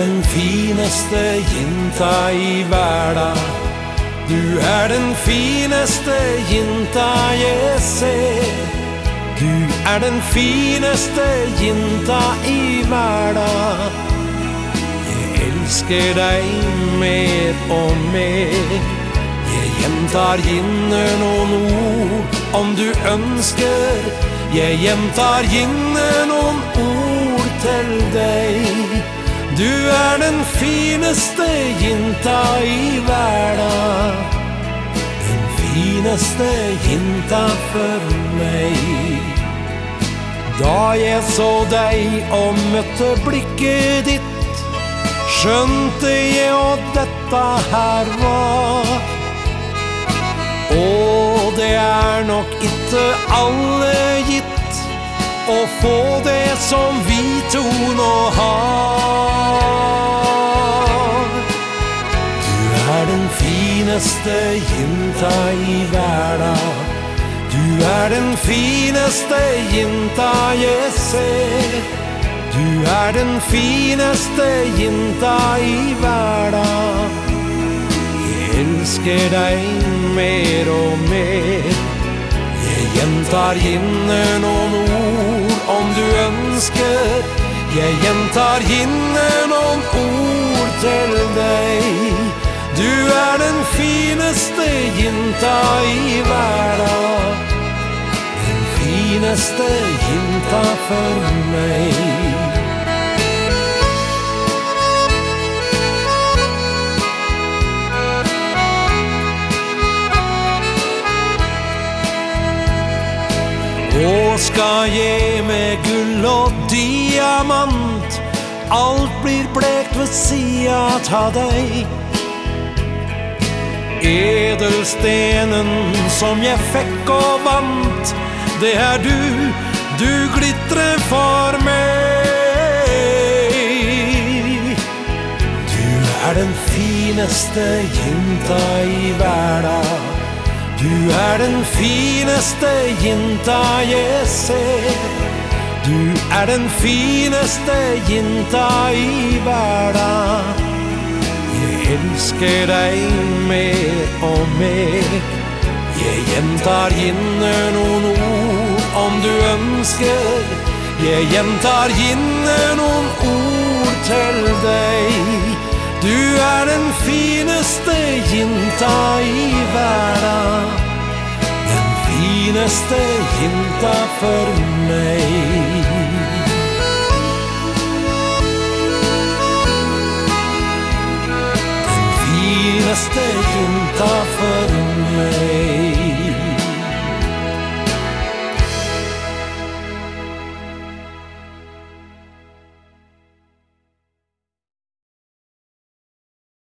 den fineste jenta i verda. Du er den fineste jenta jeg ser. Du er den fineste jenta i verda. Jeg elsker deg mer og mer. Jeg gjentar gjerne noen ord om du ønsker. Jeg gjentar gjerne noen ord til deg. Du er den fineste jinta i verda. Den fineste jinta for meg. Da jeg så deg og møtte blikket ditt, skjønte jeg at dette her var. Og det er nok ikke alle gitt å få det som vi to nå har. Fineste jinta i verda. Du er den fineste jinta jeg ser. Du er den fineste jinta i verda. Jeg elsker deg mer og mer. Jeg gjentar gjerne noen ord om du ønsker. Jeg gjentar gjerne noen ord til deg. Jenta i verda. Den fineste jenta for meg. Og skal jeg med gull og diamant Alt blir blekt ved sida ta deg Edelstenen som jeg fikk og vant Det er du, du glitrer for meg Du er den fineste jenta i verda du er den fineste jenta jeg ser. Du er den fineste jenta i verda. Jeg elsker deg mer og mer. Jeg gjentar gjerne noen ord om du ønsker. Jeg gjentar gjerne noen ord til deg. Du er den fineste jinta i verden. Den fineste meg. Jenta for meg.